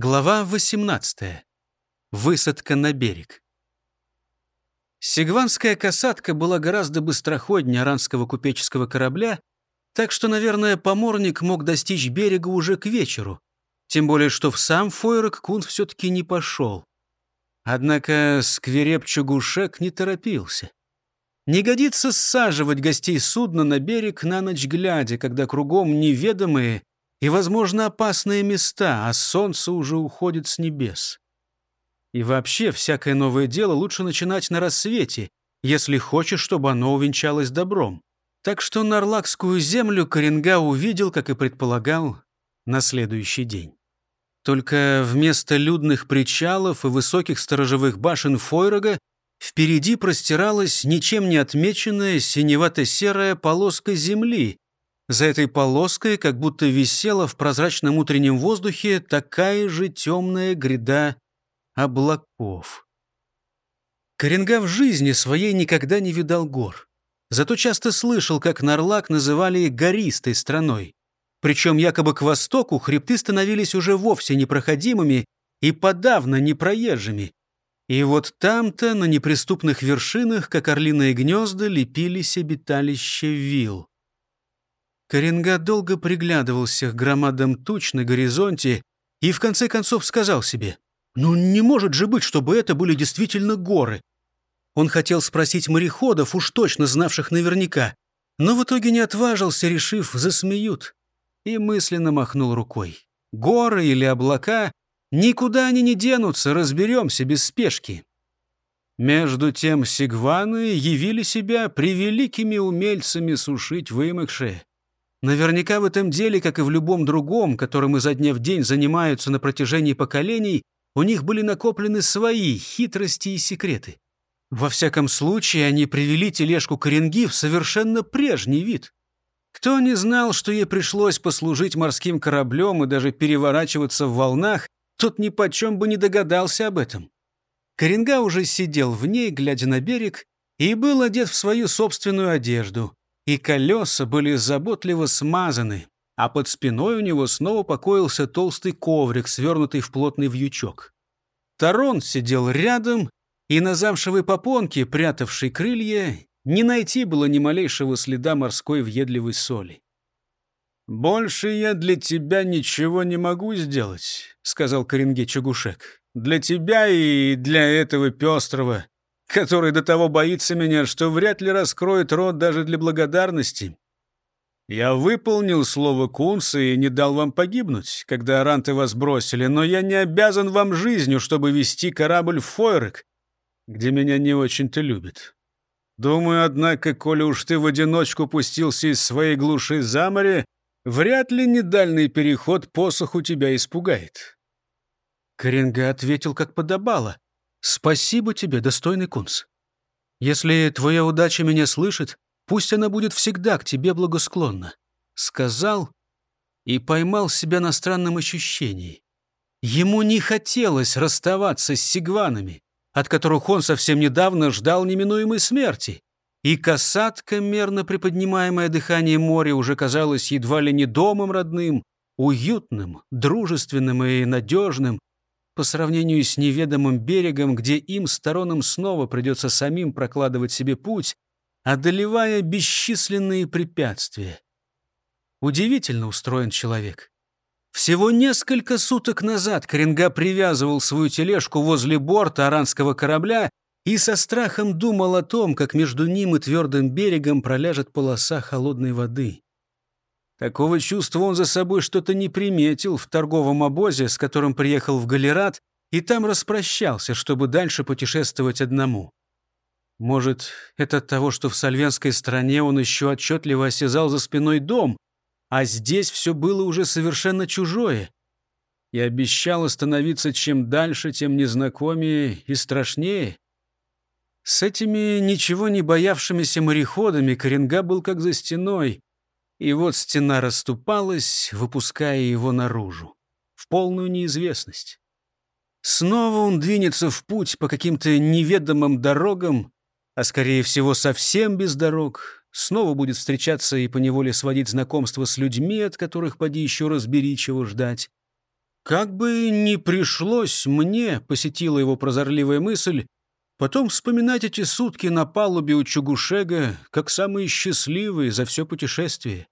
Глава 18. Высадка на берег. Сигванская касатка была гораздо быстроходнее аранского купеческого корабля, так что, наверное, поморник мог достичь берега уже к вечеру, тем более что в сам Фойрок Кун все-таки не пошел. Однако сквереп Чугушек не торопился. Не годится саживать гостей судна на берег на ночь глядя, когда кругом неведомые и, возможно, опасные места, а солнце уже уходит с небес. И вообще, всякое новое дело лучше начинать на рассвете, если хочешь, чтобы оно увенчалось добром. Так что Нарлакскую землю Коренга увидел, как и предполагал, на следующий день. Только вместо людных причалов и высоких сторожевых башен Фойрога впереди простиралась ничем не отмеченная синевато-серая полоска земли, за этой полоской как будто висела в прозрачном утреннем воздухе такая же темная гряда облаков. Коренга в жизни своей никогда не видал гор. Зато часто слышал, как Нарлак называли гористой страной. Причем якобы к востоку хребты становились уже вовсе непроходимыми и подавно непроезжими. И вот там-то, на неприступных вершинах, как орлиные гнезда, лепились обиталища вил. Коренга долго приглядывался к громадам туч на горизонте и в конце концов сказал себе, «Ну не может же быть, чтобы это были действительно горы». Он хотел спросить мореходов, уж точно знавших наверняка, но в итоге не отважился, решив, засмеют, и мысленно махнул рукой. «Горы или облака, никуда они не денутся, разберемся без спешки». Между тем сигваны явили себя превеликими умельцами сушить вымокшие, Наверняка в этом деле, как и в любом другом, которым изо дня в день занимаются на протяжении поколений, у них были накоплены свои хитрости и секреты. Во всяком случае, они привели тележку Коренги в совершенно прежний вид. Кто не знал, что ей пришлось послужить морским кораблем и даже переворачиваться в волнах, тот ни почем бы не догадался об этом. Коренга уже сидел в ней, глядя на берег, и был одет в свою собственную одежду и колеса были заботливо смазаны, а под спиной у него снова покоился толстый коврик, свернутый в плотный вьючок. Тарон сидел рядом, и на замшевой попонке, прятавшей крылья, не найти было ни малейшего следа морской въедливой соли. «Больше я для тебя ничего не могу сделать», — сказал Коренге Чагушек. «Для тебя и для этого пестрого который до того боится меня, что вряд ли раскроет рот даже для благодарности. Я выполнил слово Кунса и не дал вам погибнуть, когда аранты вас бросили, но я не обязан вам жизнью, чтобы вести корабль в Фойрек, где меня не очень-то любят. Думаю, однако, коли уж ты в одиночку пустился из своей глуши за море, вряд ли недальный переход посоху тебя испугает». Коренга ответил, как подобало. Спасибо тебе, достойный кунс. Если твоя удача меня слышит, пусть она будет всегда к тебе благосклонна. Сказал и поймал себя на странном ощущении. Ему не хотелось расставаться с сигванами, от которых он совсем недавно ждал неминуемой смерти. И касатка, мерно приподнимаемое дыхание моря, уже казалась едва ли не домом родным, уютным, дружественным и надежным, по сравнению с неведомым берегом, где им, сторонам, снова придется самим прокладывать себе путь, одолевая бесчисленные препятствия. Удивительно устроен человек. Всего несколько суток назад Коренга привязывал свою тележку возле борта аранского корабля и со страхом думал о том, как между ним и твердым берегом проляжет полоса холодной воды. Такого чувства он за собой что-то не приметил в торговом обозе, с которым приехал в Галерат, и там распрощался, чтобы дальше путешествовать одному. Может, это от того, что в сальвенской стране он еще отчетливо осязал за спиной дом, а здесь все было уже совершенно чужое. И обещал становиться чем дальше, тем незнакомее и страшнее. С этими ничего не боявшимися мореходами Коренга был как за стеной, и вот стена расступалась, выпуская его наружу, в полную неизвестность. Снова он двинется в путь по каким-то неведомым дорогам, а, скорее всего, совсем без дорог, снова будет встречаться и поневоле сводить знакомство с людьми, от которых поди еще разбери, чего ждать. Как бы ни пришлось мне, посетила его прозорливая мысль, потом вспоминать эти сутки на палубе у Чугушега, как самые счастливые за все путешествие.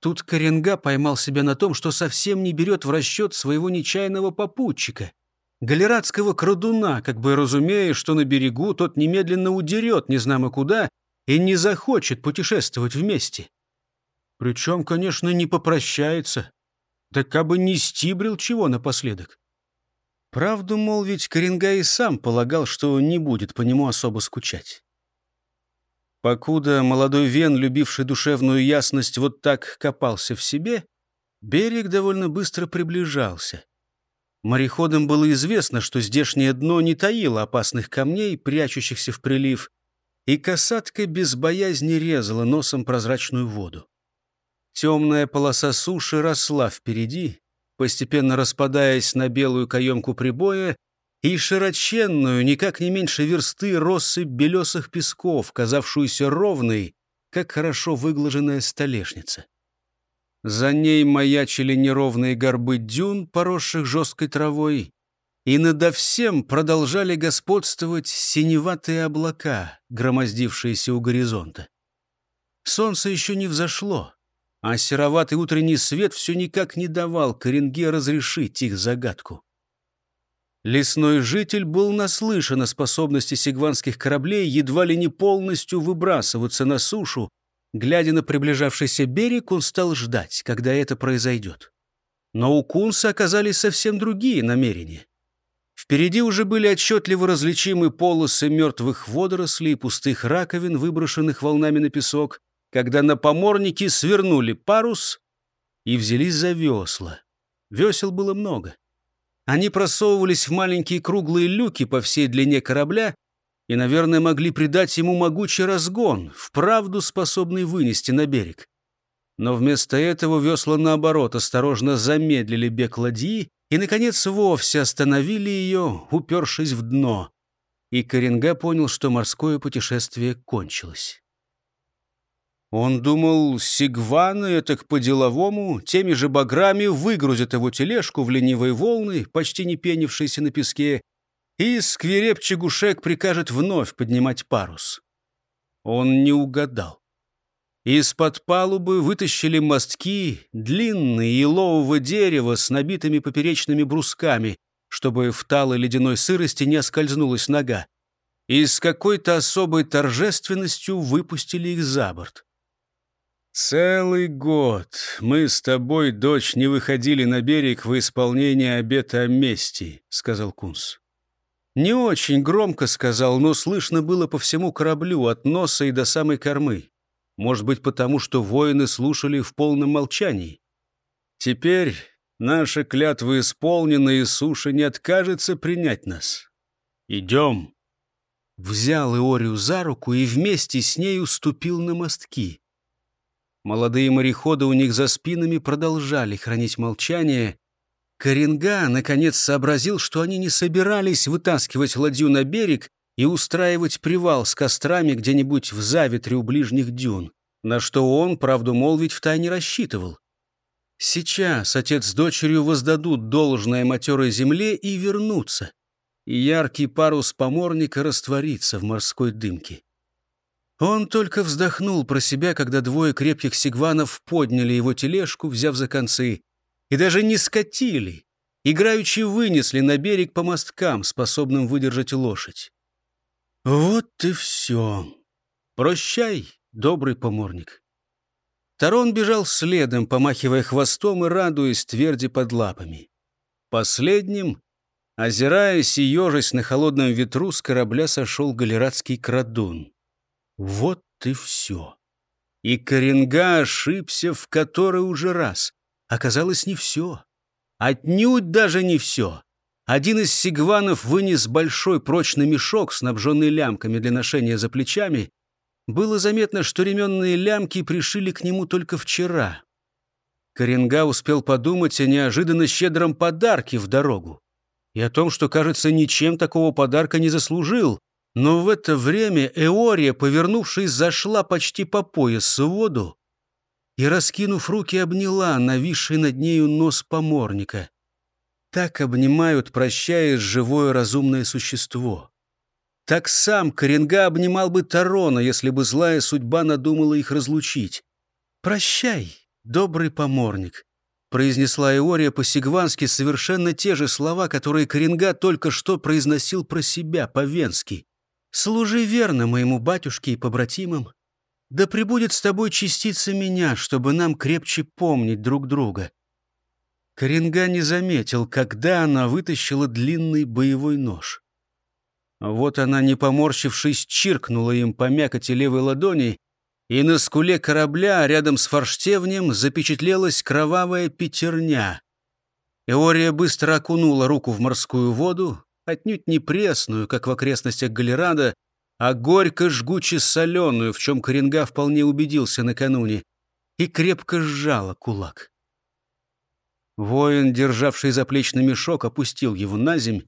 Тут Коренга поймал себя на том, что совсем не берет в расчет своего нечаянного попутчика, галератского крадуна, как бы разумея, что на берегу тот немедленно удерет незнамо куда и не захочет путешествовать вместе. Причем, конечно, не попрощается, да кабы не стибрил чего напоследок. Правду, мол, ведь Коренга и сам полагал, что не будет по нему особо скучать. Покуда молодой Вен, любивший душевную ясность, вот так копался в себе, берег довольно быстро приближался. Мореходам было известно, что здешнее дно не таило опасных камней, прячущихся в прилив, и касатка без боязни резала носом прозрачную воду. Темная полоса суши росла впереди, постепенно распадаясь на белую каемку прибоя и широченную, никак не меньше версты, россыпь белесых песков, казавшуюся ровной, как хорошо выглаженная столешница. За ней маячили неровные горбы дюн, поросших жесткой травой, и надо всем продолжали господствовать синеватые облака, громоздившиеся у горизонта. Солнце еще не взошло, а сероватый утренний свет все никак не давал Коренге разрешить их загадку. Лесной житель был наслышан о способности сигванских кораблей едва ли не полностью выбрасываться на сушу. Глядя на приближавшийся берег, он стал ждать, когда это произойдет. Но у Кунса оказались совсем другие намерения. Впереди уже были отчетливо различимы полосы мертвых водорослей и пустых раковин, выброшенных волнами на песок, когда на поморнике свернули парус и взялись за весла. Весел было много. Они просовывались в маленькие круглые люки по всей длине корабля и, наверное, могли придать ему могучий разгон, вправду способный вынести на берег. Но вместо этого весла, наоборот, осторожно замедлили бег ладьи и, наконец, вовсе остановили ее, упершись в дно. И Коренга понял, что морское путешествие кончилось. Он думал, сигваны, так по-деловому, теми же баграми выгрузят его тележку в ленивые волны, почти не пенившиеся на песке, и сквереп Чегушек прикажет вновь поднимать парус. Он не угадал. Из-под палубы вытащили мостки, длинные елового дерева с набитыми поперечными брусками, чтобы в талой ледяной сырости не оскользнулась нога, и с какой-то особой торжественностью выпустили их за борт. «Целый год мы с тобой, дочь, не выходили на берег в исполнение обета о мести», — сказал Кунс. Не очень громко сказал, но слышно было по всему кораблю, от носа и до самой кормы. Может быть, потому что воины слушали в полном молчании. Теперь наша клятва исполнена, и суша не откажется принять нас. Идем. Взял Иорию за руку и вместе с ней уступил на мостки. Молодые мореходы у них за спинами продолжали хранить молчание. Коренга, наконец, сообразил, что они не собирались вытаскивать ладью на берег и устраивать привал с кострами где-нибудь в заветре у ближних дюн, на что он, правду молвить, втайне рассчитывал. Сейчас отец с дочерью воздадут должное матерой земле и вернутся, и яркий парус поморника растворится в морской дымке. Он только вздохнул про себя, когда двое крепких сигванов подняли его тележку, взяв за концы, и даже не скатили, играючи вынесли на берег по мосткам, способным выдержать лошадь. Вот и все. Прощай, добрый поморник. Тарон бежал следом, помахивая хвостом и радуясь тверди под лапами. Последним, озираясь и ежась на холодном ветру, с корабля сошел галератский крадун. Вот и все. И Коренга ошибся в который уже раз. Оказалось, не все. Отнюдь даже не все. Один из сигванов вынес большой прочный мешок, снабженный лямками для ношения за плечами. Было заметно, что ременные лямки пришили к нему только вчера. Коренга успел подумать о неожиданно щедром подарке в дорогу и о том, что, кажется, ничем такого подарка не заслужил, но в это время Эория, повернувшись, зашла почти по пояс в воду и, раскинув руки, обняла нависший над нею нос поморника. Так обнимают, прощаясь, живое разумное существо. Так сам Коренга обнимал бы Тарона, если бы злая судьба надумала их разлучить. «Прощай, добрый поморник», — произнесла Иория по-сигвански совершенно те же слова, которые Коренга только что произносил про себя, по-венски. «Служи верно моему батюшке и побратимам. Да пребудет с тобой частица меня, чтобы нам крепче помнить друг друга». Коренга не заметил, когда она вытащила длинный боевой нож. Вот она, не поморщившись, чиркнула им по мякоти левой ладони, и на скуле корабля рядом с форштевнем запечатлелась кровавая пятерня. Эория быстро окунула руку в морскую воду, отнюдь не пресную, как в окрестностях Галерада, а горько-жгуче-соленую, в чем Коренга вполне убедился накануне, и крепко сжала кулак. Воин, державший заплечный мешок, опустил его на земь.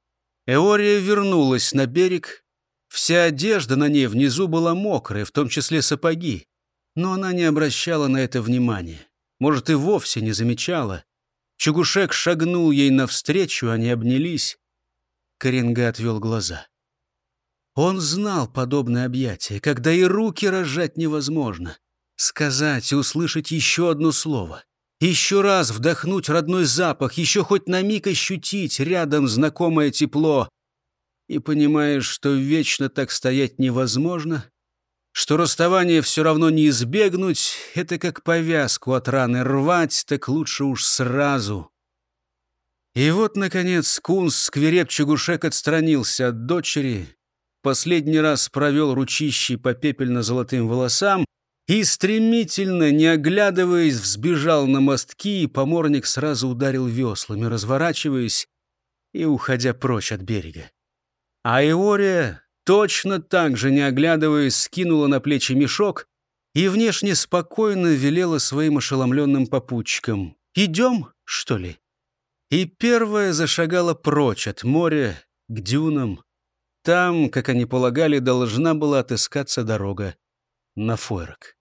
Эория вернулась на берег. Вся одежда на ней внизу была мокрая, в том числе сапоги. Но она не обращала на это внимания. Может, и вовсе не замечала. Чугушек шагнул ей навстречу, они обнялись. Коренга отвел глаза. Он знал подобное объятие, когда и руки разжать невозможно. Сказать и услышать еще одно слово. Еще раз вдохнуть родной запах, еще хоть на миг ощутить рядом знакомое тепло. И понимаешь, что вечно так стоять невозможно, что расставание все равно не избегнуть, это как повязку от раны рвать, так лучше уж сразу. И вот, наконец, Кунс сквереп Чугушек отстранился от дочери, последний раз провел ручищей по пепельно-золотым волосам и, стремительно, не оглядываясь, взбежал на мостки, и поморник сразу ударил веслами, разворачиваясь и уходя прочь от берега. А Иория, точно так же, не оглядываясь, скинула на плечи мешок и внешне спокойно велела своим ошеломленным попутчикам «Идем, что ли?» И первая зашагала прочь от моря к дюнам. Там, как они полагали, должна была отыскаться дорога на Фойрок.